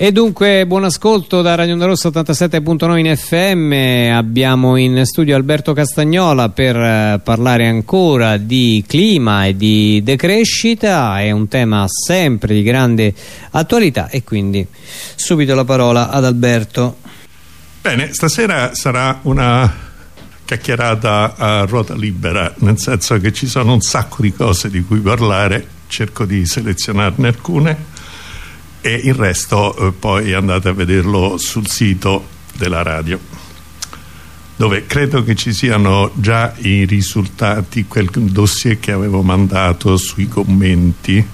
E dunque buon ascolto da Radio Onda Rossa 87.9 in FM, abbiamo in studio Alberto Castagnola per eh, parlare ancora di clima e di decrescita, è un tema sempre di grande attualità e quindi subito la parola ad Alberto. Bene, stasera sarà una chiacchierata a ruota libera, nel senso che ci sono un sacco di cose di cui parlare, cerco di selezionarne alcune e il resto eh, poi andate a vederlo sul sito della radio dove credo che ci siano già i risultati quel dossier che avevo mandato sui commenti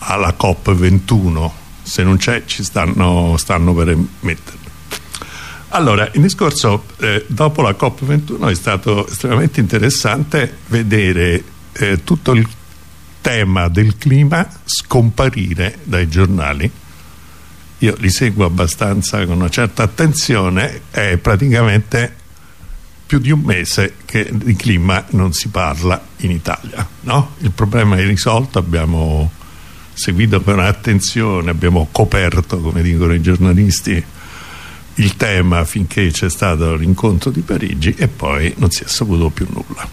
alla COP21 se non c'è ci stanno, stanno per metterlo. Allora, il discorso eh, dopo la COP21 è stato estremamente interessante vedere eh, tutto il tema del clima scomparire dai giornali io li seguo abbastanza con una certa attenzione è praticamente più di un mese che di clima non si parla in Italia no? il problema è risolto abbiamo seguito con attenzione abbiamo coperto come dicono i giornalisti il tema finché c'è stato l'incontro di Parigi e poi non si è saputo più nulla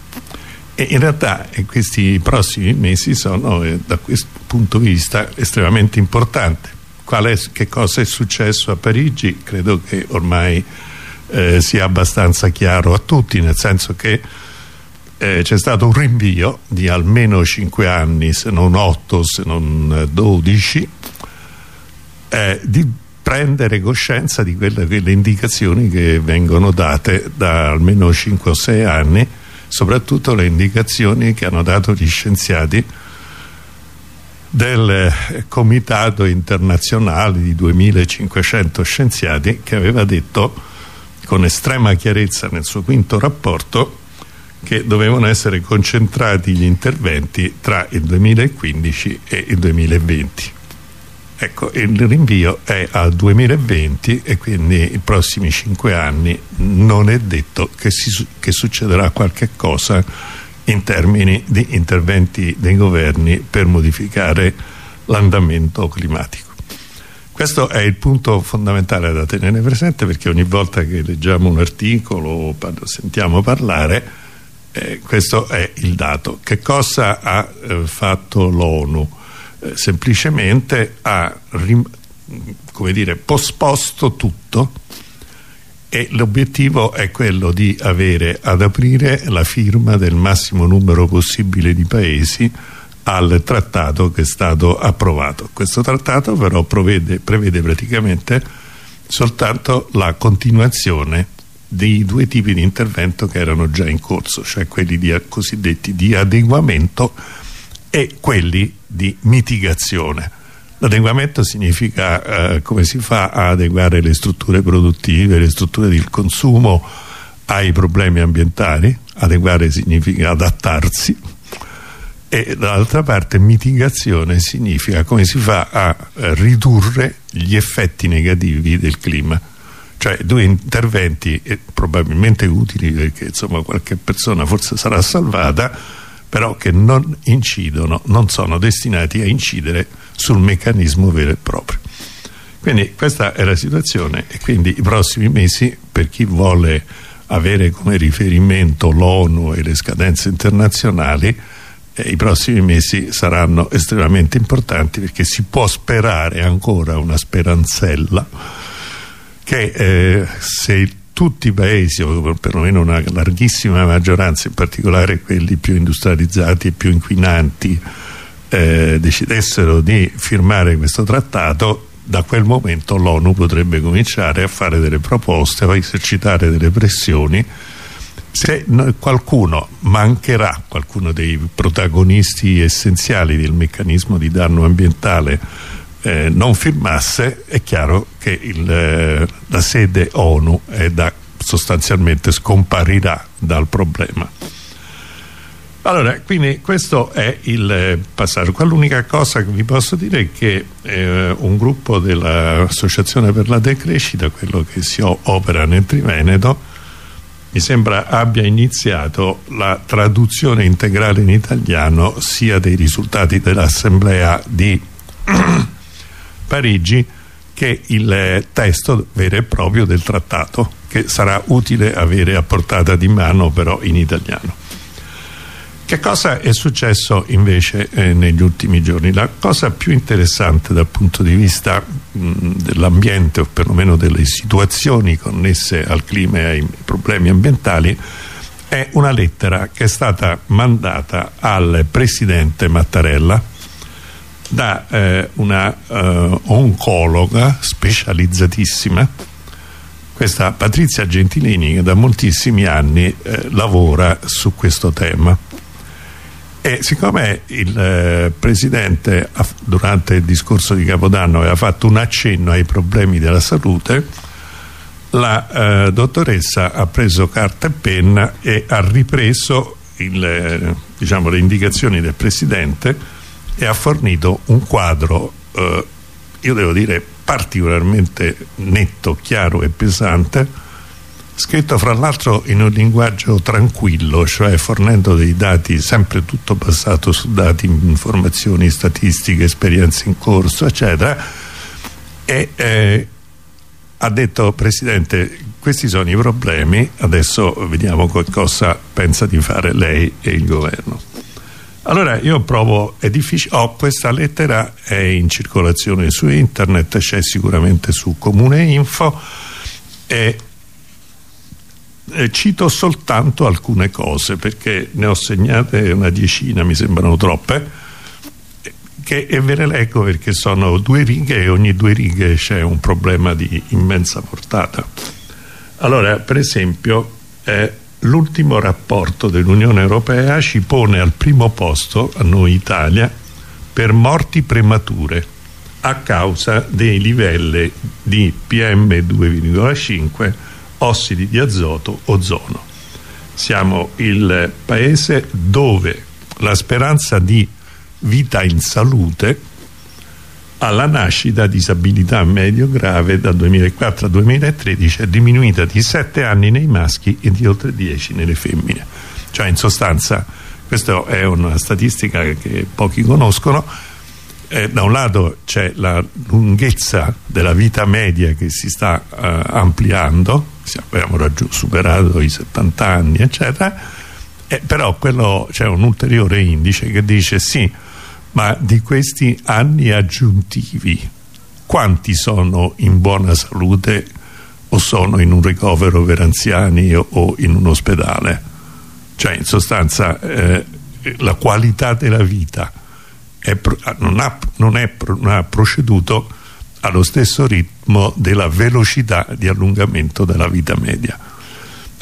e in realtà questi prossimi mesi sono eh, da questo punto di vista estremamente importanti. È, che cosa è successo a Parigi? Credo che ormai eh, sia abbastanza chiaro a tutti, nel senso che eh, c'è stato un rinvio di almeno 5 anni, se non 8, se non 12, eh, di prendere coscienza di quelle, quelle indicazioni che vengono date da almeno 5 o 6 anni soprattutto le indicazioni che hanno dato gli scienziati del comitato internazionale di 2500 scienziati che aveva detto con estrema chiarezza nel suo quinto rapporto che dovevano essere concentrati gli interventi tra il 2015 e il 2020 Ecco, il rinvio è al 2020 e quindi i prossimi cinque anni non è detto che, si, che succederà qualche cosa in termini di interventi dei governi per modificare l'andamento climatico. Questo è il punto fondamentale da tenere presente perché ogni volta che leggiamo un articolo o sentiamo parlare eh, questo è il dato. Che cosa ha eh, fatto l'ONU? Eh, semplicemente ha come dire, posposto tutto e l'obiettivo è quello di avere ad aprire la firma del massimo numero possibile di paesi al trattato che è stato approvato. Questo trattato però prevede, prevede praticamente soltanto la continuazione dei due tipi di intervento che erano già in corso, cioè quelli di, cosiddetti di adeguamento e quelli di mitigazione. L'adeguamento significa eh, come si fa a adeguare le strutture produttive, le strutture del consumo ai problemi ambientali, adeguare significa adattarsi. E dall'altra parte mitigazione significa come si fa a eh, ridurre gli effetti negativi del clima. Cioè due interventi eh, probabilmente utili perché insomma qualche persona forse sarà salvata però che non incidono, non sono destinati a incidere sul meccanismo vero e proprio. Quindi questa è la situazione e quindi i prossimi mesi per chi vuole avere come riferimento l'ONU e le scadenze internazionali eh, i prossimi mesi saranno estremamente importanti perché si può sperare ancora una speranzella che eh, se tutti i paesi o perlomeno una larghissima maggioranza in particolare quelli più industrializzati e più inquinanti eh, decidessero di firmare questo trattato da quel momento l'ONU potrebbe cominciare a fare delle proposte a esercitare delle pressioni. Se qualcuno mancherà qualcuno dei protagonisti essenziali del meccanismo di danno ambientale eh, non firmasse è chiaro che il, eh, la sede ONU da, sostanzialmente scomparirà dal problema. Allora quindi questo è il eh, passaggio. L'unica cosa che vi posso dire è che eh, un gruppo dell'associazione per la decrescita quello che si opera nel Triveneto mi sembra abbia iniziato la traduzione integrale in italiano sia dei risultati dell'assemblea di Parigi che il testo vero e proprio del trattato che sarà utile avere a portata di mano però in italiano che cosa è successo invece eh, negli ultimi giorni? La cosa più interessante dal punto di vista dell'ambiente o perlomeno delle situazioni connesse al clima e ai problemi ambientali è una lettera che è stata mandata al presidente Mattarella da eh, una eh, oncologa specializzatissima. Questa Patrizia Gentilini che da moltissimi anni eh, lavora su questo tema. E siccome il eh, Presidente durante il discorso di Capodanno aveva fatto un accenno ai problemi della salute, la eh, dottoressa ha preso carta e penna e ha ripreso il, eh, diciamo, le indicazioni del Presidente e ha fornito un quadro, eh, io devo dire, particolarmente netto, chiaro e pesante scritto fra l'altro in un linguaggio tranquillo, cioè fornendo dei dati, sempre tutto basato su dati, informazioni, statistiche, esperienze in corso, eccetera, e eh, ha detto Presidente, questi sono i problemi, adesso vediamo cosa pensa di fare lei e il governo. Allora io provo, è difficile, oh, questa lettera è in circolazione su internet, c'è sicuramente su Comune Info, e eh, cito soltanto alcune cose perché ne ho segnate una decina, mi sembrano troppe che, e ve le leggo perché sono due righe e ogni due righe c'è un problema di immensa portata. Allora per esempio eh, l'ultimo rapporto dell'Unione Europea ci pone al primo posto a noi Italia per morti premature a causa dei livelli di PM2,5 ossidi di azoto, ozono. Siamo il paese dove la speranza di vita in salute alla nascita disabilità medio grave dal 2004 al 2013 è diminuita di 7 anni nei maschi e di oltre 10 nelle femmine. Cioè in sostanza questa è una statistica che pochi conoscono. Eh, da un lato c'è la lunghezza della vita media che si sta eh, ampliando abbiamo superato i 70 anni eccetera. Eh, però c'è un ulteriore indice che dice sì ma di questi anni aggiuntivi quanti sono in buona salute o sono in un ricovero per anziani o, o in un ospedale cioè in sostanza eh, la qualità della vita è, non, ha, non, è, non ha proceduto allo stesso ritmo della velocità di allungamento della vita media.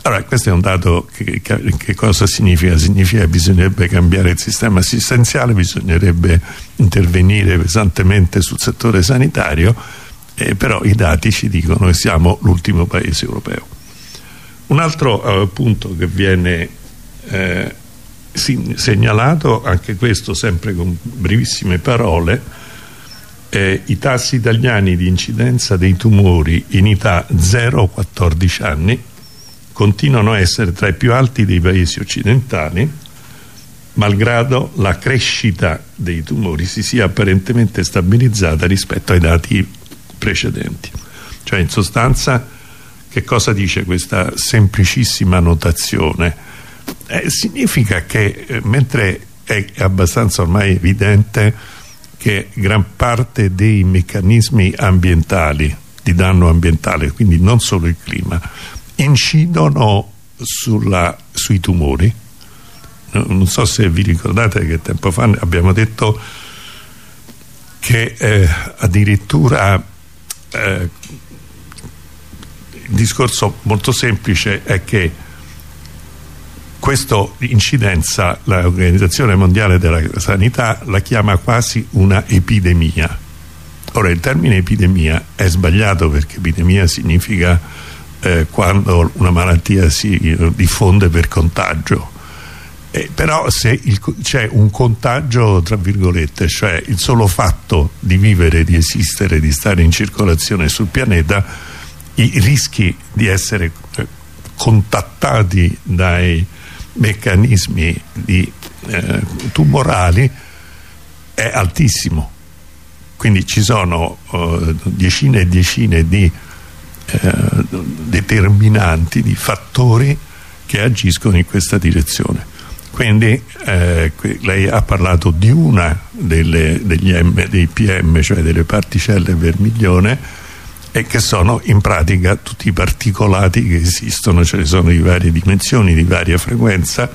Allora, questo è un dato che, che, che, cosa significa? Significa che bisognerebbe cambiare il sistema assistenziale, bisognerebbe intervenire pesantemente sul settore sanitario, eh, però i dati ci dicono che siamo l'ultimo paese europeo. Un altro eh, punto che viene eh, segnalato, anche questo sempre con brevissime parole, eh, i tassi italiani di incidenza dei tumori in età 0-14 anni continuano a essere tra i più alti dei paesi occidentali malgrado la crescita dei tumori si sia apparentemente stabilizzata rispetto ai dati precedenti cioè in sostanza che cosa dice questa semplicissima notazione? Eh, significa che eh, mentre è abbastanza ormai evidente che gran parte dei meccanismi ambientali di danno ambientale, quindi non solo il clima, incidono sulla, sui tumori. Non so se vi ricordate che tempo fa abbiamo detto che eh, addirittura eh, il discorso molto semplice è che questa incidenza l'Organizzazione Mondiale della Sanità la chiama quasi una epidemia ora il termine epidemia è sbagliato perché epidemia significa eh, quando una malattia si diffonde per contagio. Eh, però se c'è un contagio tra virgolette cioè il solo fatto di vivere, di esistere, di stare in circolazione sul pianeta i rischi di essere eh, contattati dai meccanismi di, eh, tumorali è altissimo. Quindi ci sono uh, decine e decine di uh, determinanti, di fattori che agiscono in questa direzione. Quindi eh, lei ha parlato di una delle, M, dei PM cioè delle particelle vermiglione e che sono in pratica tutti i particolati che esistono ce ne sono di varie dimensioni, di varia frequenza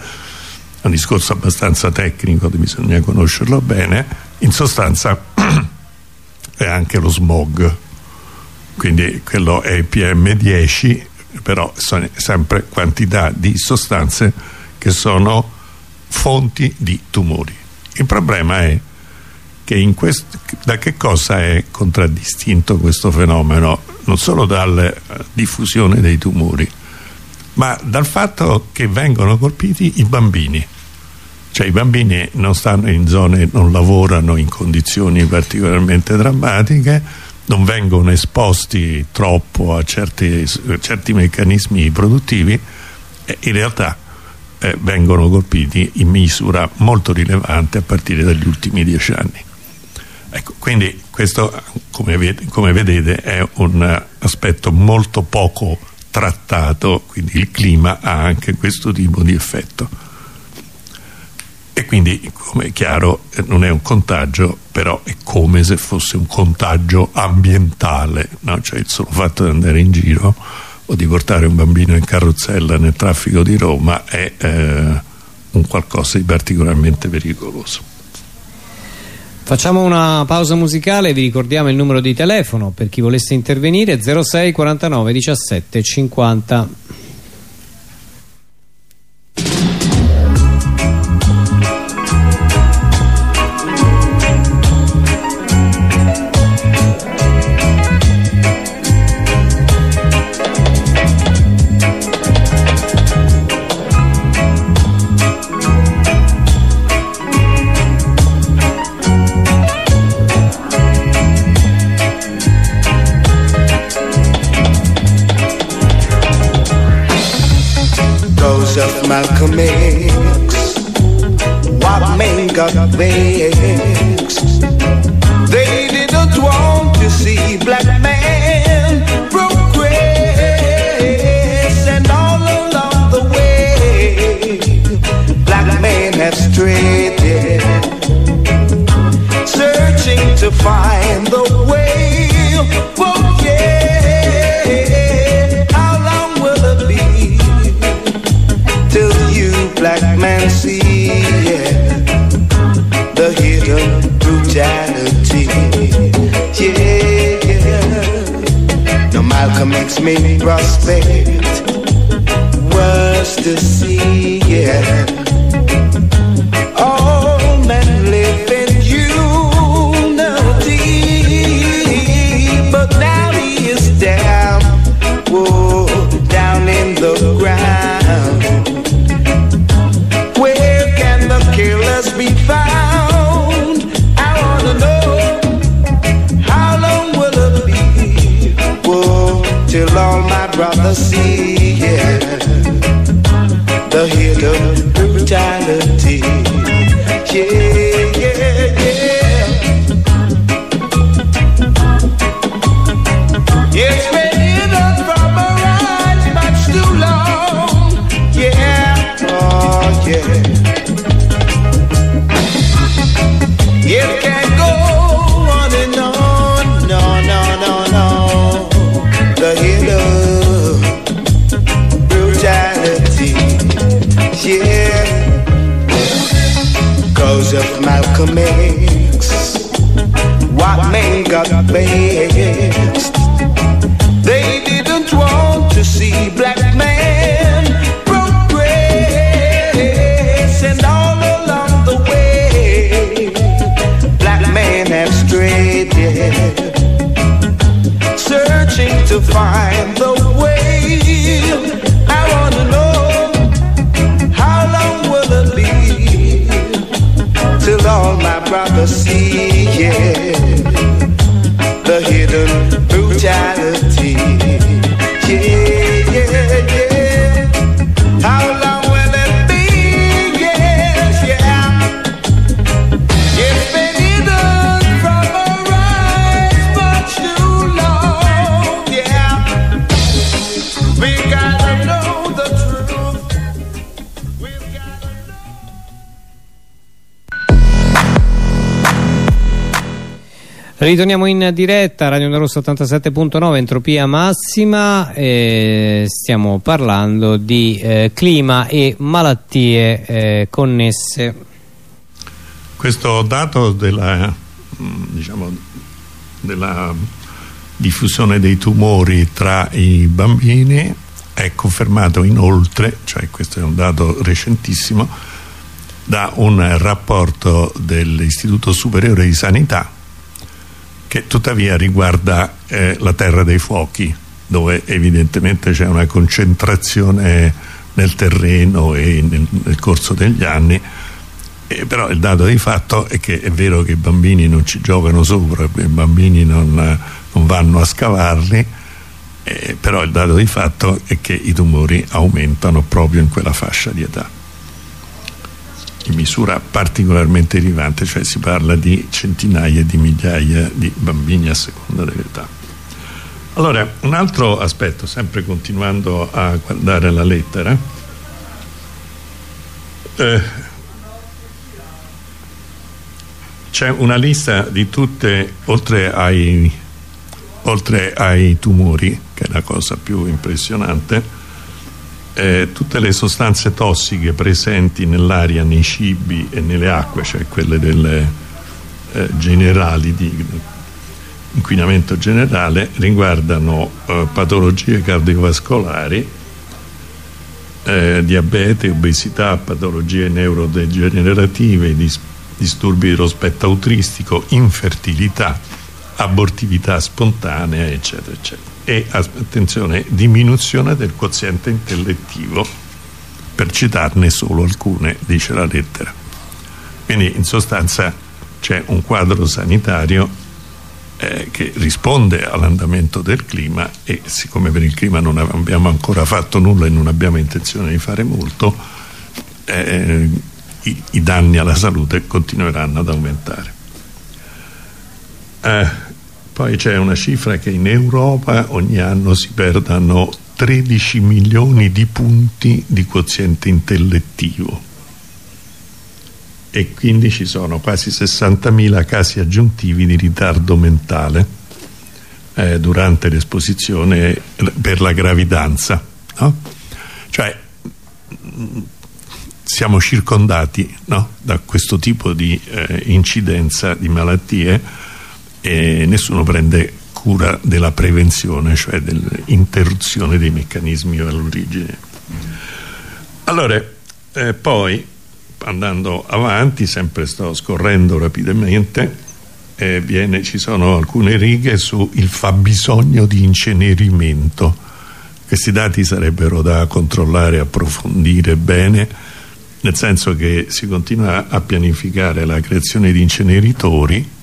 un discorso abbastanza tecnico bisogna conoscerlo bene in sostanza è anche lo smog quindi quello è PM10 però sono sempre quantità di sostanze che sono fonti di tumori. Il problema è che questo, da che cosa è contraddistinto questo fenomeno? Non solo dalla diffusione dei tumori, ma dal fatto che vengono colpiti i bambini. Cioè i bambini non stanno in zone, non lavorano in condizioni particolarmente drammatiche, non vengono esposti troppo a certi, a certi meccanismi produttivi e in realtà eh, vengono colpiti in misura molto rilevante a partire dagli ultimi dieci anni. Ecco, quindi questo, come, come vedete, è un aspetto molto poco trattato, quindi il clima ha anche questo tipo di effetto. E quindi, come è chiaro, eh, non è un contagio, però è come se fosse un contagio ambientale, no? cioè il solo fatto di andare in giro o di portare un bambino in carrozzella nel traffico di Roma è eh, un qualcosa di particolarmente pericoloso. Facciamo una pausa musicale, vi ricordiamo il numero di telefono per chi volesse intervenire 06 49 17 50 got vexed. They didn't want to see black men progress, and all along the way, black men have strayed, searching to find X made prospect was to see. Yeah, the sea. Ritorniamo in diretta, Radio Onda Rossa 87.9, entropia massima, e stiamo parlando di eh, clima e malattie eh, connesse. Questo dato della, mm, diciamo, della diffusione dei tumori tra i bambini è confermato inoltre, cioè questo è un dato recentissimo, da un rapporto dell'Istituto Superiore di Sanità che tuttavia riguarda eh, la terra dei fuochi dove evidentemente c'è una concentrazione nel terreno e nel, nel corso degli anni. Eh, però il dato di fatto è che è vero che i bambini non ci giocano sopra i bambini non, non vanno a scavarli eh, però il dato di fatto è che i tumori aumentano proprio in quella fascia di età in misura particolarmente rilevante, cioè si parla di centinaia di migliaia di bambini a seconda dell'età. Allora, un altro aspetto, sempre continuando a guardare la lettera, eh, c'è una lista di tutte, oltre ai, oltre ai tumori, che è la cosa più impressionante, eh, tutte le sostanze tossiche presenti nell'aria, nei cibi e nelle acque, cioè quelle delle, eh, generali di inquinamento generale, riguardano eh, patologie cardiovascolari, eh, diabete, obesità, patologie neurodegenerative, dis disturbi dello spettro autistico, infertilità, abortività spontanea, eccetera, eccetera e attenzione, diminuzione del quoziente intellettivo per citarne solo alcune, dice la lettera. Quindi in sostanza c'è un quadro sanitario eh, che risponde all'andamento del clima e siccome per il clima non abbiamo ancora fatto nulla e non abbiamo intenzione di fare molto, eh, i, i, danni alla salute continueranno ad aumentare. Eh, poi c'è una cifra che in Europa ogni anno si perdano 13 milioni di punti di quoziente intellettivo e quindi ci sono quasi 60.000 casi aggiuntivi di ritardo mentale eh, durante l'esposizione per la gravidanza no? cioè siamo circondati no? da questo tipo di eh, incidenza di malattie e nessuno prende cura della prevenzione, cioè dell'interruzione dei meccanismi all'origine. Allora, eh, poi andando avanti, sempre sto scorrendo rapidamente, eh, viene, ci sono alcune righe sul fabbisogno di incenerimento. Questi dati sarebbero da controllare approfondire bene, nel senso che si continua a pianificare la creazione di inceneritori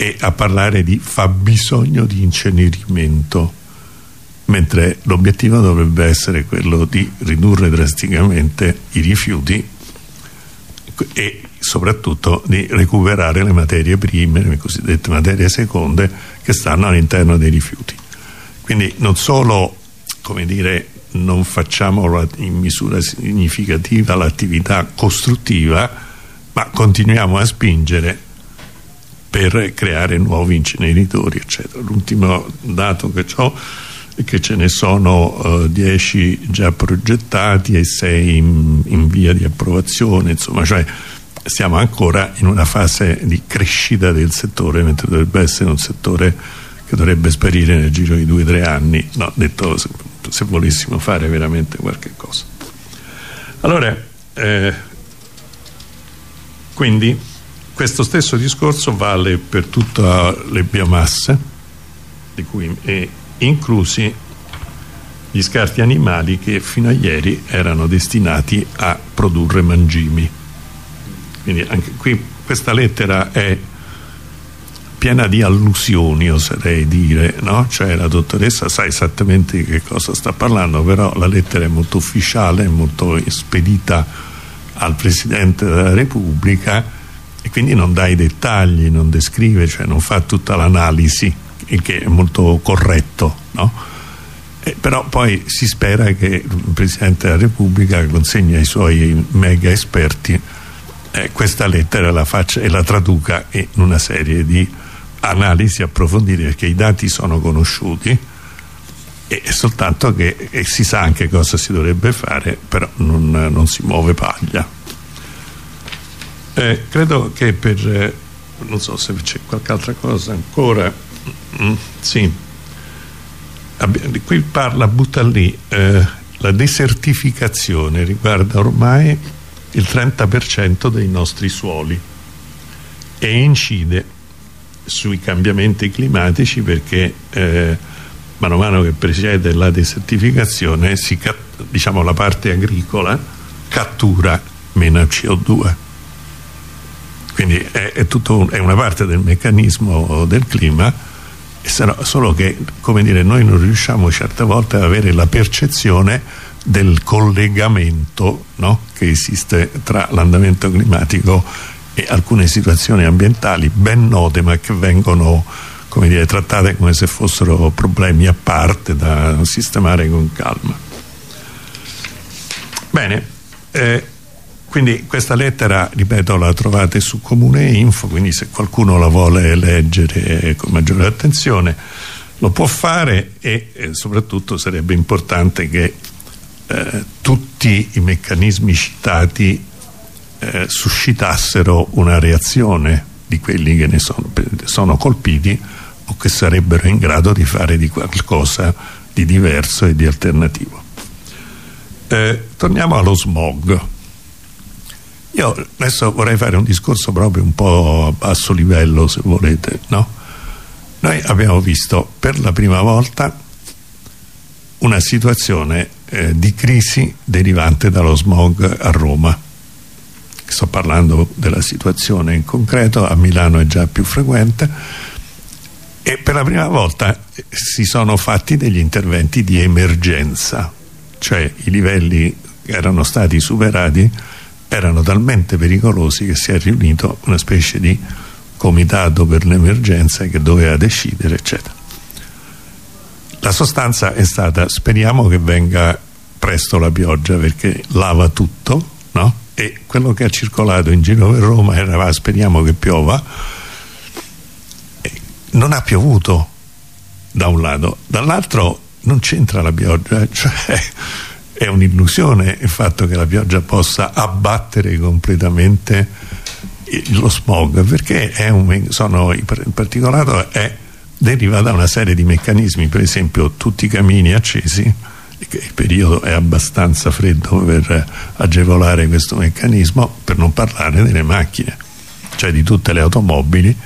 e a parlare di fabbisogno di incenerimento mentre l'obiettivo dovrebbe essere quello di ridurre drasticamente i rifiuti e soprattutto di recuperare le materie prime, le cosiddette materie seconde che stanno all'interno dei rifiuti. Quindi non solo come dire non facciamo in misura significativa l'attività costruttiva ma continuiamo a spingere per creare nuovi inceneritori eccetera. L'ultimo dato che ho è che ce ne sono 10 uh, già progettati e 6 in, in, via di approvazione. Insomma cioè stiamo ancora in una fase di crescita del settore mentre dovrebbe essere un settore che dovrebbe sparire nel giro di 2-3 anni. No, detto se, se, volessimo fare veramente qualche cosa. Allora eh, quindi questo stesso discorso vale per tutte le biomasse di cui è inclusi gli scarti animali che fino a ieri erano destinati a produrre mangimi quindi anche qui questa lettera è piena di allusioni oserei dire no? cioè la dottoressa sa esattamente di che cosa sta parlando però la lettera è molto ufficiale molto spedita al Presidente della Repubblica e quindi non dà i dettagli, non descrive, cioè non fa tutta l'analisi, il che è molto corretto, no? eh, però poi si spera che il Presidente della Repubblica consegni ai suoi mega esperti eh, questa lettera la faccia e la traduca in una serie di analisi approfondite perché i dati sono conosciuti e soltanto che e si sa anche cosa si dovrebbe fare però non, non si muove paglia eh, credo che per eh, non so se c'è qualche altra cosa ancora. Mm, sì. Qui parla, butta lì eh, la desertificazione riguarda ormai il 30% dei nostri suoli e incide sui cambiamenti climatici perché eh, mano a mano che procede la desertificazione si, diciamo la parte agricola cattura meno CO2 quindi è, è, un, è una parte del meccanismo del clima solo che dire, noi non riusciamo certe volte ad avere la percezione del collegamento no? che esiste tra l'andamento climatico e alcune situazioni ambientali ben note ma che vengono come dire, trattate come se fossero problemi a parte da sistemare con calma. Bene, eh, quindi questa lettera, ripeto, la trovate su Comune Info, quindi se qualcuno la vuole leggere con maggiore attenzione lo può fare e eh, soprattutto sarebbe importante che eh, tutti i meccanismi citati eh, suscitassero una reazione di quelli che ne sono, sono colpiti o che sarebbero in grado di fare di qualcosa di diverso e di alternativo. Eh, torniamo allo smog. Io adesso vorrei fare un discorso proprio un po' a basso livello, se volete, no? Noi abbiamo visto per la prima volta una situazione eh, di crisi derivante dallo smog a Roma. Sto parlando della situazione in concreto, a Milano è già più frequente, e per la prima volta si sono fatti degli interventi di emergenza cioè i livelli erano stati superati erano talmente pericolosi che si è riunito una specie di comitato per l'emergenza che doveva decidere eccetera la sostanza è stata speriamo che venga presto la pioggia perché lava tutto no? e quello che ha circolato in giro per Roma era speriamo che piova non ha piovuto da un lato dall'altro non c'entra la pioggia cioè è un'illusione il fatto che la pioggia possa abbattere completamente lo smog perché è un, sono, in particolare è, deriva da una serie di meccanismi per esempio tutti i camini accesi il periodo è abbastanza freddo per agevolare questo meccanismo per non parlare delle macchine cioè di tutte le automobili.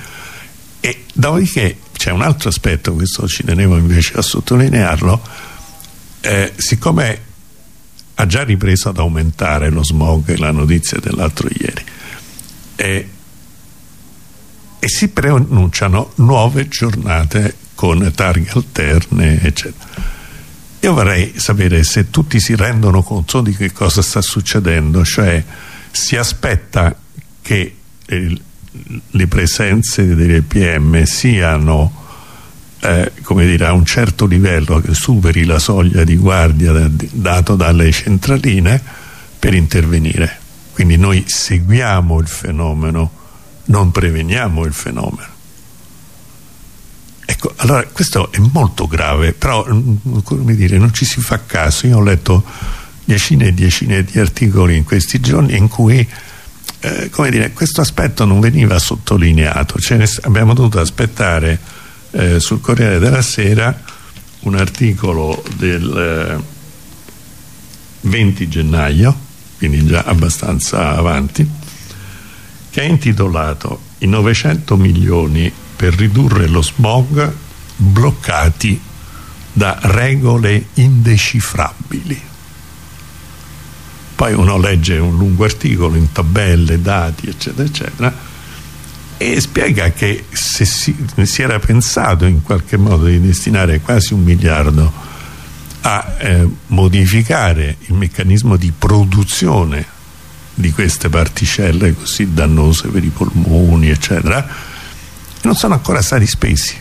E dopodiché c'è un altro aspetto, questo ci tenevo invece a sottolinearlo, eh, siccome ha già ripreso ad aumentare lo smog, la notizia dell'altro ieri, eh, e si preannunciano nuove giornate con targhe alterne, eccetera. Io vorrei sapere se tutti si rendono conto di che cosa sta succedendo, cioè si aspetta che il, le presenze delle PM siano eh, come dire, a un certo livello che superi la soglia di guardia da, dato dalle centraline per intervenire. Quindi noi seguiamo il fenomeno non preveniamo il fenomeno. Ecco allora questo è molto grave però mm, dire non ci si fa caso. Io ho letto decine e decine di articoli in questi giorni in cui eh, dire, questo aspetto non veniva sottolineato, cioè, abbiamo dovuto aspettare eh, sul Corriere della Sera un articolo del eh, 20 gennaio, quindi già abbastanza avanti, che è intitolato I 900 milioni per ridurre lo smog bloccati da regole indecifrabili poi uno legge un lungo articolo in tabelle, dati eccetera eccetera e spiega che se si, si era pensato in qualche modo di destinare quasi un miliardo a eh, modificare il meccanismo di produzione di queste particelle così dannose per i polmoni eccetera non sono ancora stati spesi.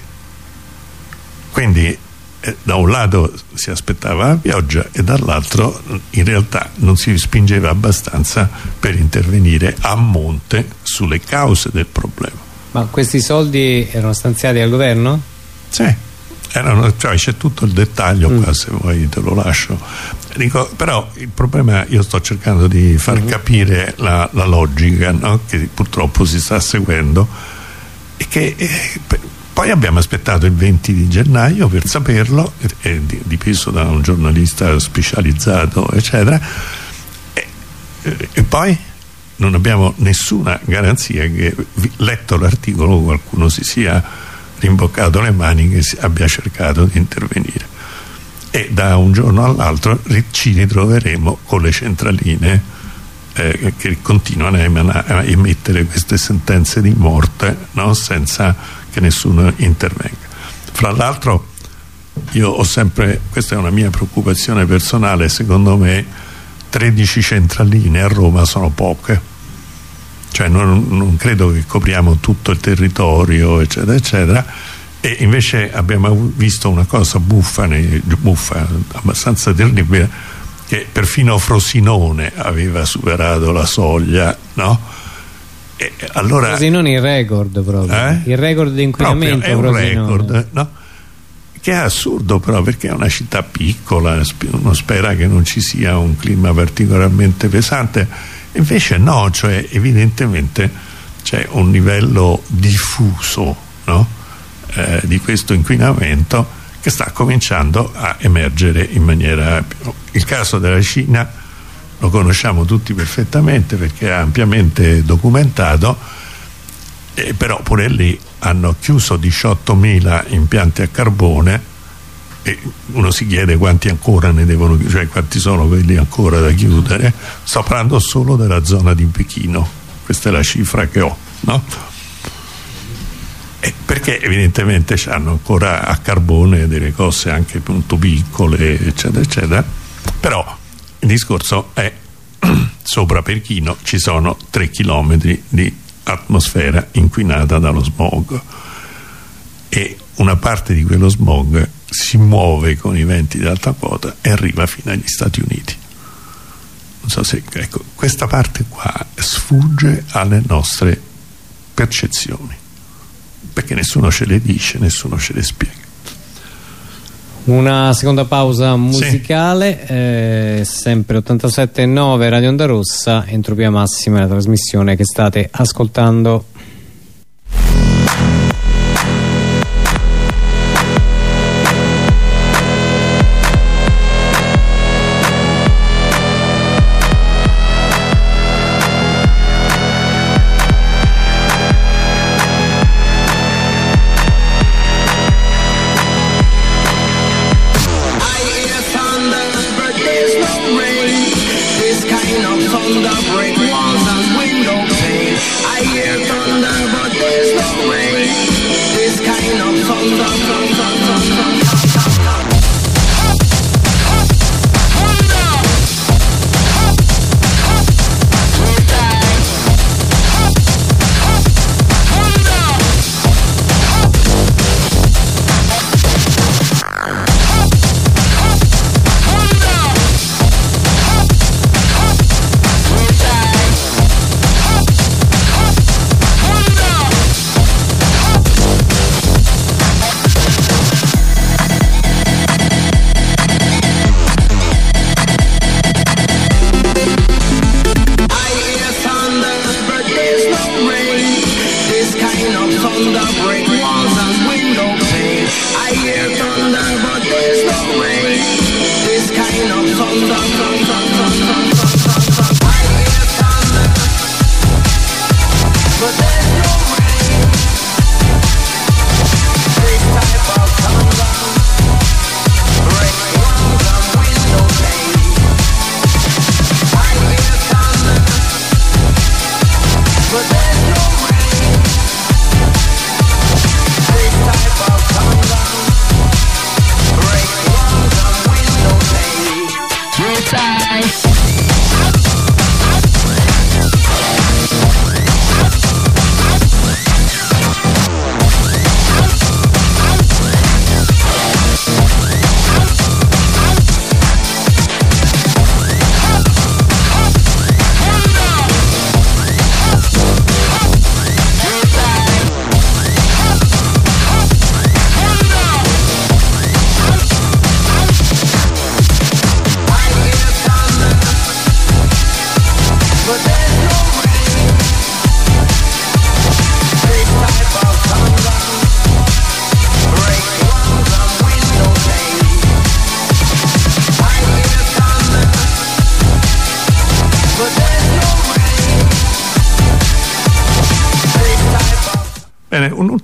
Quindi eh, da un lato si aspettava la pioggia e dall'altro in realtà non si spingeva abbastanza per intervenire a monte sulle cause del problema Ma questi soldi erano stanziati al governo? Sì, erano, cioè, c'è tutto il dettaglio mm. qua se vuoi te lo lascio. Dico, però il problema io sto cercando di far mm. capire la, la logica no? che purtroppo si sta seguendo e che eh, poi abbiamo aspettato il 20 di gennaio per saperlo, è dipeso da un giornalista specializzato, eccetera, e, e poi non abbiamo nessuna garanzia che, letto l'articolo, qualcuno si sia rimboccato le mani che abbia cercato di intervenire. E da un giorno all'altro ci ritroveremo con le centraline eh, che continuano a, a, emettere queste sentenze di morte no? senza che nessuno intervenga. Fra l'altro io ho sempre, questa è una mia preoccupazione personale, secondo me 13 centraline a Roma sono poche, cioè non, non credo che copriamo tutto il territorio eccetera eccetera e invece abbiamo visto una cosa buffa, buffa abbastanza terribile che perfino Frosinone aveva superato la soglia no? Eh, allora, Frosinone il record proprio eh? il record di inquinamento è un record no? che è assurdo però perché è una città piccola uno spera che non ci sia un clima particolarmente pesante invece no cioè evidentemente c'è un livello diffuso no? eh, di questo inquinamento che sta cominciando a emergere in maniera il caso della Cina lo conosciamo tutti perfettamente perché è ampiamente documentato eh, però pure lì hanno chiuso 18.000 impianti a carbone e uno si chiede quanti ancora ne devono cioè quanti sono quelli ancora da chiudere sto parlando solo della zona di Pechino questa è la cifra che ho no? perché evidentemente hanno ancora a carbone delle cose anche molto piccole eccetera eccetera però il discorso è sopra Perchino ci sono 3 km di atmosfera inquinata dallo smog. E una parte di quello smog si muove con i venti di alta quota e arriva fino agli Stati Uniti. Non so se ecco, questa parte qua sfugge alle nostre percezioni perché nessuno ce le dice, nessuno ce le spiega una seconda pausa musicale, sì. eh, sempre 87.9 Radio Onda Rossa, entropia massima la trasmissione che state ascoltando.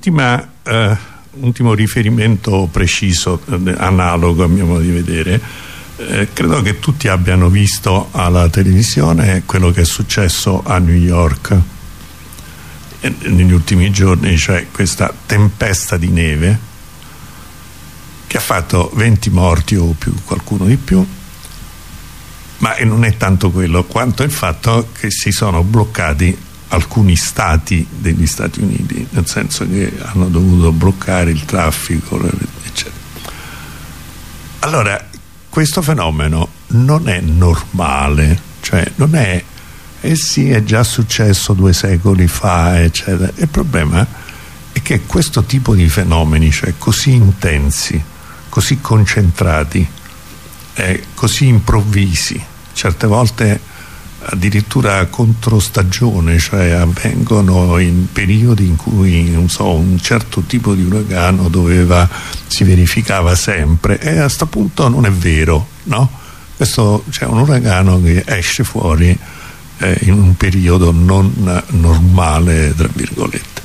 Un eh, ultimo riferimento preciso, eh, analogo a mio modo di vedere. Eh, credo che tutti abbiano visto alla televisione quello che è successo a New York eh, negli ultimi giorni, cioè questa tempesta di neve che ha fatto 20 morti o più, qualcuno di più, ma non è tanto quello quanto il fatto che si sono bloccati alcuni stati degli Stati Uniti, nel senso che hanno dovuto bloccare il traffico, eccetera. Allora, questo fenomeno non è normale, cioè non è, eh sì, è già successo due secoli fa, eccetera. Il problema è che questo tipo di fenomeni, cioè così intensi, così concentrati, eh, così improvvisi, certe volte addirittura controstagione, cioè avvengono in periodi in cui so, un certo tipo di uragano doveva, si verificava sempre e a questo punto non è vero, no? Questo c'è un uragano che esce fuori eh, in un periodo non normale, tra virgolette.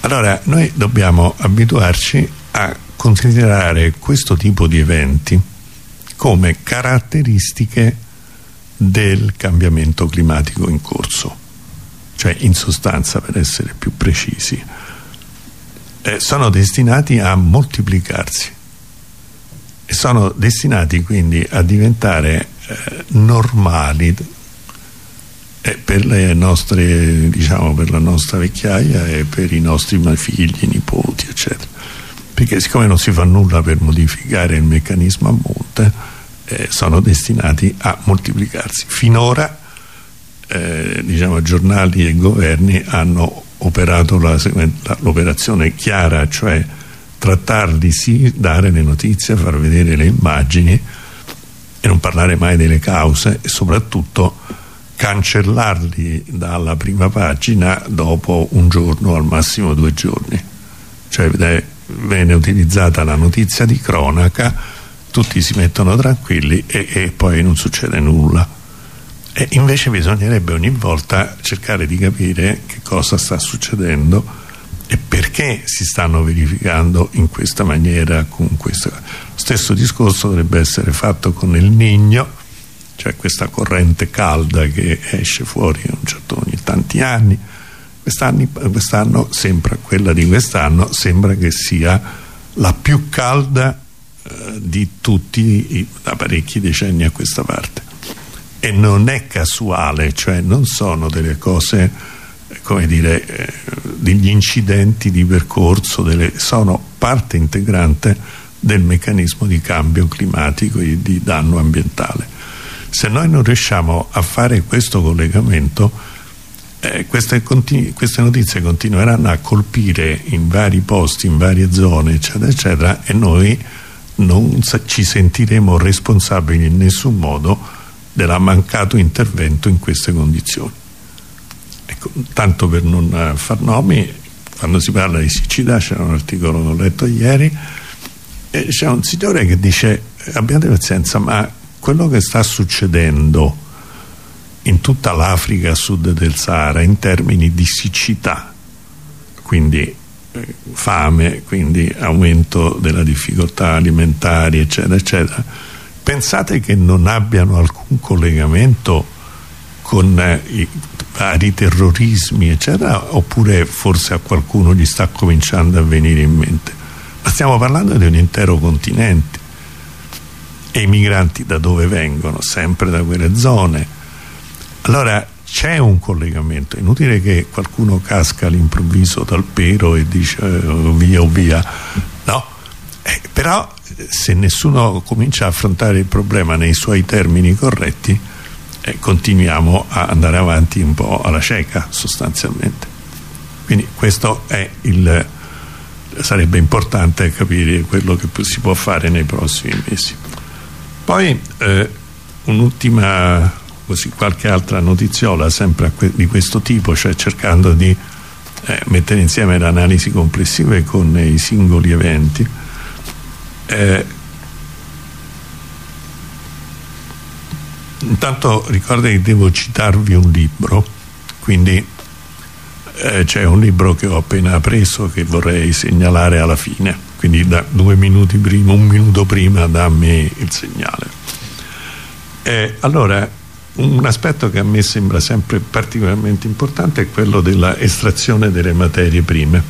Allora noi dobbiamo abituarci a considerare questo tipo di eventi come caratteristiche del cambiamento climatico in corso. Cioè in sostanza per essere più precisi. Eh, sono destinati a moltiplicarsi. E sono destinati quindi a diventare eh, normali eh, per le nostre diciamo per la nostra vecchiaia e per i nostri figli, nipoti eccetera. Perché siccome non si fa nulla per modificare il meccanismo a monte eh, sono destinati a moltiplicarsi. Finora eh, diciamo, giornali e governi hanno operato l'operazione chiara, cioè trattarli sì, dare le notizie, far vedere le immagini e non parlare mai delle cause e soprattutto cancellarli dalla prima pagina dopo un giorno al massimo due giorni cioè viene utilizzata la notizia di cronaca tutti si mettono tranquilli e, e poi non succede nulla. E invece bisognerebbe ogni volta cercare di capire che cosa sta succedendo e perché si stanno verificando in questa maniera con questa... lo stesso discorso dovrebbe essere fatto con il Nigno cioè questa corrente calda che esce fuori certo, ogni tanti anni. Quest'anno quest sembra quella di quest'anno sembra che sia la più calda eh, di tutti da parecchi decenni a questa parte. E non è casuale cioè non sono delle cose come dire eh, degli incidenti di percorso delle, sono parte integrante del meccanismo di cambio climatico e di danno ambientale. Se noi non riusciamo a fare questo collegamento eh, queste, queste, notizie continueranno a colpire in vari posti, in varie zone eccetera eccetera e noi non ci sentiremo responsabili in nessun modo del mancato intervento in queste condizioni. Ecco, tanto per non eh, far nomi, quando si parla di siccità c'è un articolo che ho letto ieri c'è un signore che dice abbiate pazienza ma quello che sta succedendo in tutta l'Africa a sud del Sahara in termini di siccità quindi fame, quindi aumento della difficoltà alimentari, eccetera, eccetera, pensate che non abbiano alcun collegamento con eh, i vari terrorismi, eccetera, oppure forse a qualcuno gli sta cominciando a venire in mente? Ma stiamo parlando di un intero continente e i migranti da dove vengono? Sempre da quelle zone. Allora c'è un collegamento, è inutile che qualcuno casca all'improvviso dal pero e dice oh, via o oh, via, no? Eh, però se nessuno comincia a affrontare il problema nei suoi termini corretti eh, continuiamo a andare avanti un po' alla cieca sostanzialmente. Quindi questo è il sarebbe importante capire quello che si può fare nei prossimi mesi. Poi eh, un'ultima così qualche altra notiziola sempre di questo tipo, cioè cercando di eh, mettere insieme le analisi complessive con i singoli eventi. Eh, intanto ricordo che devo citarvi un libro, quindi eh, c'è un libro che ho appena preso che vorrei segnalare alla fine quindi da due minuti prima un minuto prima dammi il segnale eh, allora un aspetto che a me sembra sempre particolarmente importante è quello della estrazione delle materie prime.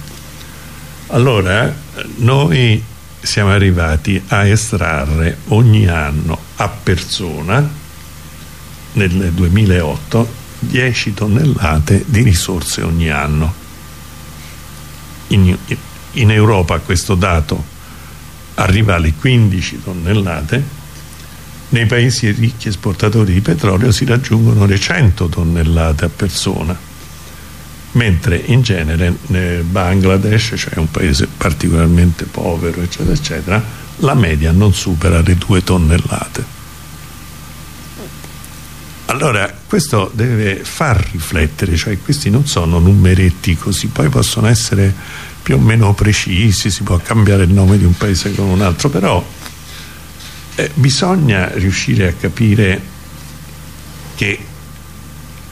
Allora noi siamo arrivati a estrarre ogni anno a persona nel 2008 10 tonnellate di risorse ogni anno. In, in Europa questo dato arriva alle 15 tonnellate nei paesi ricchi esportatori di petrolio si raggiungono le 100 tonnellate a persona mentre in genere nel Bangladesh cioè un paese particolarmente povero eccetera eccetera la media non supera le 2 tonnellate. Allora questo deve far riflettere cioè questi non sono numeretti così poi possono essere più o meno precisi si può cambiare il nome di un paese con un altro però eh, bisogna riuscire a capire che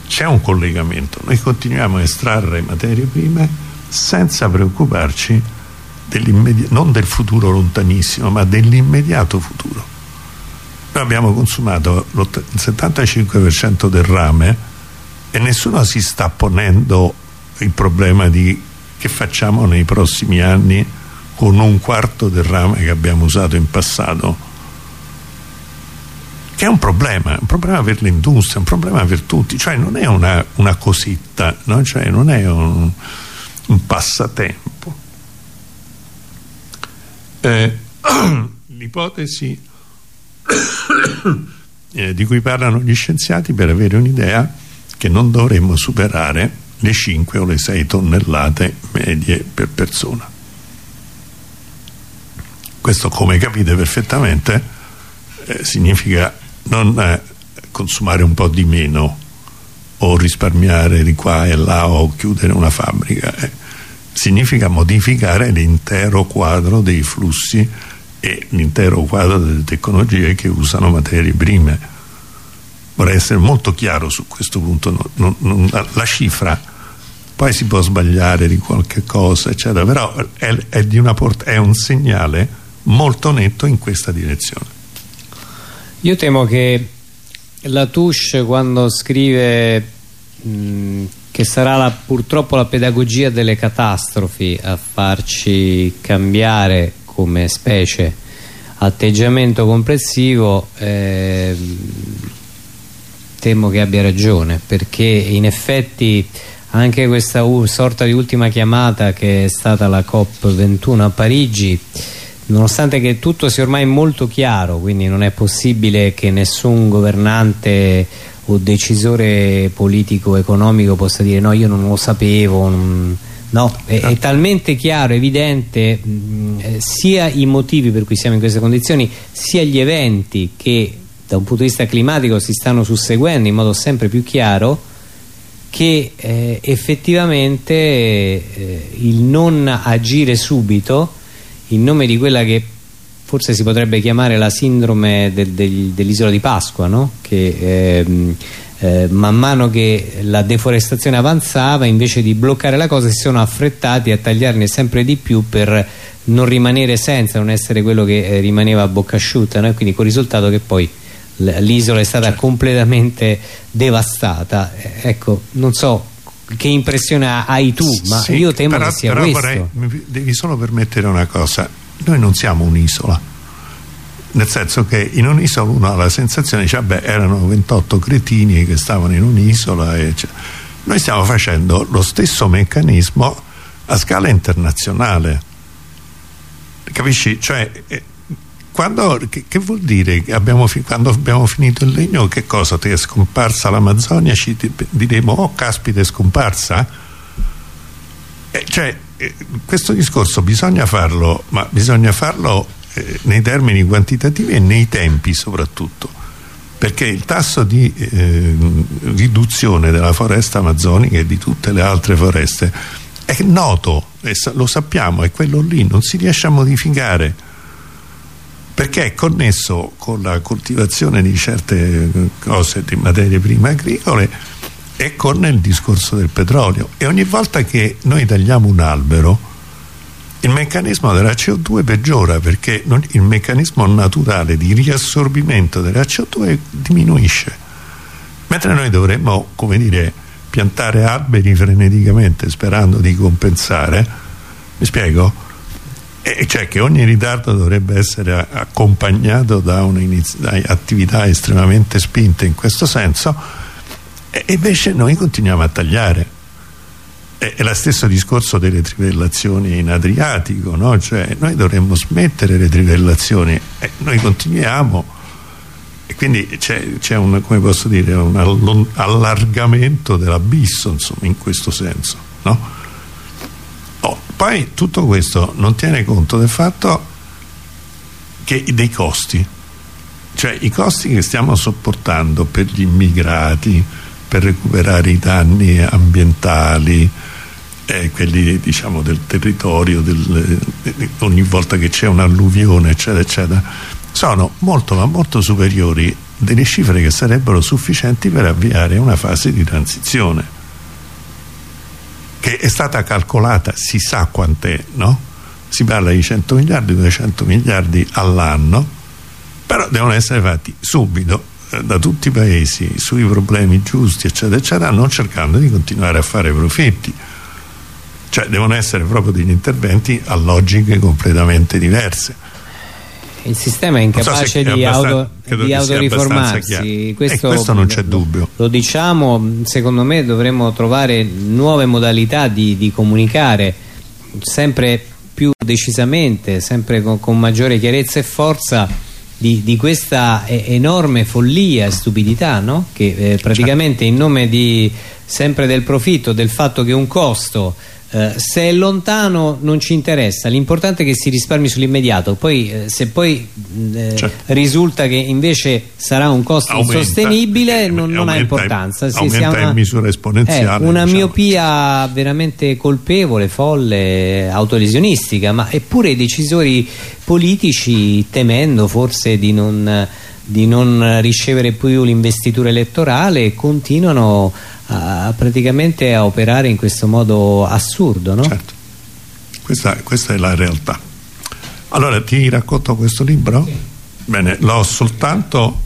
c'è un collegamento. Noi continuiamo a estrarre materie prime senza preoccuparci non del futuro lontanissimo ma dell'immediato futuro. Noi abbiamo consumato il 75% del rame e nessuno si sta ponendo il problema di che facciamo nei prossimi anni con un quarto del rame che abbiamo usato in passato che è un problema, un problema per l'industria, un problema per tutti, cioè non è una, una cosetta, no? cioè non è un, un passatempo. Eh, L'ipotesi eh, di cui parlano gli scienziati per avere un'idea che non dovremmo superare le 5 o le 6 tonnellate medie per persona. Questo come capite perfettamente eh, significa non consumare un po' di meno o risparmiare di qua e là o chiudere una fabbrica eh. significa modificare l'intero quadro dei flussi e l'intero quadro delle tecnologie che usano materie prime. Vorrei essere molto chiaro su questo punto non, non, la, la, cifra. Poi si può sbagliare di qualche cosa eccetera però è, è, è un segnale molto netto in questa direzione io temo che la Touche quando scrive mh, che sarà la, purtroppo la pedagogia delle catastrofi a farci cambiare come specie atteggiamento complessivo eh, temo che abbia ragione perché in effetti anche questa sorta di ultima chiamata che è stata la COP21 a Parigi nonostante che tutto sia ormai molto chiaro quindi non è possibile che nessun governante o decisore politico economico possa dire no io non lo sapevo non... no, è, è, talmente chiaro, evidente mh, eh, sia i motivi per cui siamo in queste condizioni sia gli eventi che da un punto di vista climatico si stanno susseguendo in modo sempre più chiaro che eh, effettivamente eh, il non agire subito in nome di quella che forse si potrebbe chiamare la sindrome del, del, dell'isola di Pasqua no? che ehm, eh, man mano che la deforestazione avanzava invece di bloccare la cosa si sono affrettati a tagliarne sempre di più per non rimanere senza, non essere quello che eh, rimaneva a bocca asciutta no? e quindi con il risultato che poi l'isola è stata certo. completamente devastata eh, ecco, non so che impressione hai tu ma sì, io temo però, che sia però questo. vorrei, devi solo permettere una cosa. Noi non siamo un'isola. Nel senso che in un'isola uno ha la sensazione dice vabbè erano 28 cretini che stavano in un'isola noi stiamo facendo lo stesso meccanismo a scala internazionale. Capisci? cioè eh, quando, che, che, vuol dire? Abbiamo quando abbiamo finito il legno che cosa? Ti è scomparsa l'Amazzonia ci diremo oh caspita è scomparsa? Eh, cioè eh, questo discorso bisogna farlo ma bisogna farlo eh, nei termini quantitativi e nei tempi soprattutto perché il tasso di eh, riduzione della foresta amazzonica e di tutte le altre foreste è noto lo sappiamo è quello lì non si riesce a modificare perché è connesso con la coltivazione di certe cose di materie prime agricole e con il discorso del petrolio. E ogni volta che noi tagliamo un albero il meccanismo della CO2 peggiora perché non, il meccanismo naturale di riassorbimento della CO2 diminuisce. Mentre noi dovremmo come dire piantare alberi freneticamente sperando di compensare. Mi spiego? E cioè che ogni ritardo dovrebbe essere accompagnato da, da attività estremamente spinte in questo senso e invece noi continuiamo a tagliare è, lo stesso discorso delle trivellazioni in Adriatico no? cioè noi dovremmo smettere le trivellazioni e noi continuiamo e quindi c'è un, dire, un allargamento dell'abisso in questo senso no? Poi tutto questo non tiene conto del fatto che dei costi. Cioè i costi che stiamo sopportando per gli immigrati per recuperare i danni ambientali eh, quelli diciamo del territorio del, eh, ogni volta che c'è un'alluvione eccetera eccetera sono molto ma molto superiori delle cifre che sarebbero sufficienti per avviare una fase di transizione che è stata calcolata si sa quant'è no? si parla di 100 miliardi 200 miliardi all'anno però devono essere fatti subito eh, da tutti i paesi sui problemi giusti eccetera eccetera non cercando di continuare a fare profitti cioè devono essere proprio degli interventi a logiche completamente diverse il sistema è incapace so di, auto, di autoriformarsi. questo, questo, non c'è dubbio. lo diciamo secondo me dovremmo trovare nuove modalità di, di comunicare sempre più decisamente sempre con, con maggiore chiarezza e forza di, di, questa enorme follia e stupidità no? che eh, praticamente in nome di, sempre del profitto, del fatto che un costo eh, se è lontano non ci interessa l'importante è che si risparmi sull'immediato poi eh, se poi eh, certo. risulta che invece sarà un costo aumenta, insostenibile non, non ha importanza si, aumenta in misura esponenziale una diciamo. miopia veramente colpevole, folle autolesionistica ma eppure i decisori politici temendo forse di non, di non ricevere più l'investitura elettorale continuano a, praticamente a operare in questo modo assurdo no? certo questa, questa, è la realtà allora ti racconto questo libro? Sì. bene, l'ho soltanto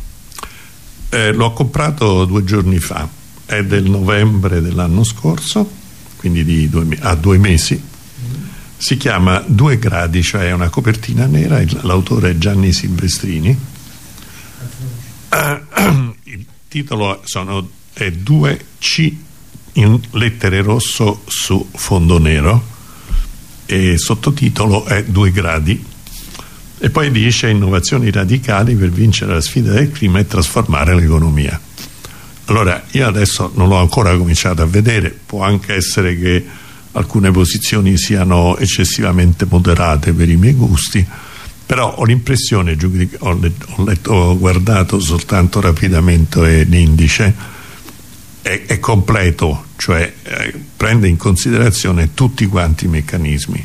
eh, l'ho comprato due giorni fa è del novembre dell'anno scorso quindi due, a due mesi si chiama Due gradi, cioè è una copertina nera, l'autore è Gianni Silvestrini. Il titolo sono, è 2C in lettere rosso su fondo nero e sottotitolo è Due gradi e poi dice innovazioni radicali per vincere la sfida del clima e trasformare l'economia. Allora io adesso non l'ho ancora cominciato a vedere, può anche essere che alcune posizioni siano eccessivamente moderate per i miei gusti però ho l'impressione ho, letto, ho guardato soltanto rapidamente l'indice è, è, completo cioè eh, prende in considerazione tutti quanti i meccanismi.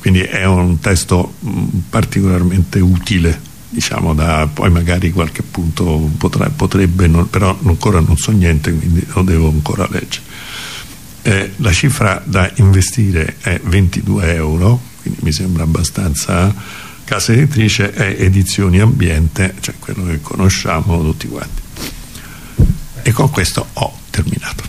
Quindi è un testo mh, particolarmente utile diciamo da poi magari qualche punto potrà, potrebbe non, però ancora non so niente quindi lo devo ancora leggere. Eh, la cifra da investire è 22 euro quindi mi sembra abbastanza casa editrice è edizioni ambiente cioè quello che conosciamo tutti quanti. E con questo ho terminato.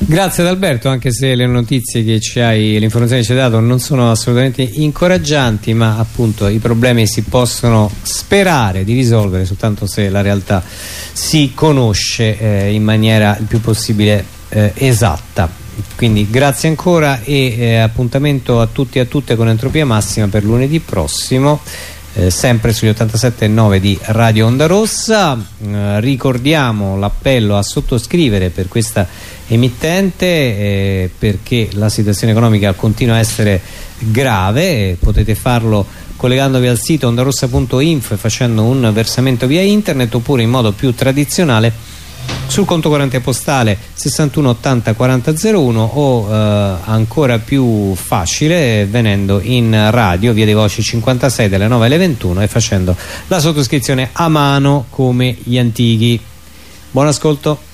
Grazie ad Alberto, anche se le notizie che ci hai, le informazioni che ci hai dato non sono assolutamente incoraggianti, ma appunto i problemi si possono sperare di risolvere soltanto se la realtà si conosce eh, in maniera il più possibile eh, esatta quindi grazie ancora e eh, appuntamento a tutti e a tutte con Entropia Massima per lunedì prossimo eh, sempre sugli 87.9 di Radio Onda Rossa. Eh, ricordiamo l'appello a sottoscrivere per questa emittente eh, perché la situazione economica continua a essere grave potete farlo collegandovi al sito ondarossa.info e facendo un versamento via internet oppure in modo più tradizionale sul conto corrente postale 61 80 40 01 o eh, ancora più facile venendo in radio via dei voci 56 delle 9 alle 21 e facendo la sottoscrizione a mano come gli antichi. Buon ascolto